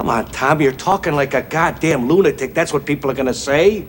Come on, Tom, you're talking like a goddamn lunatic. That's what people are gonna say.